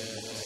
Amen.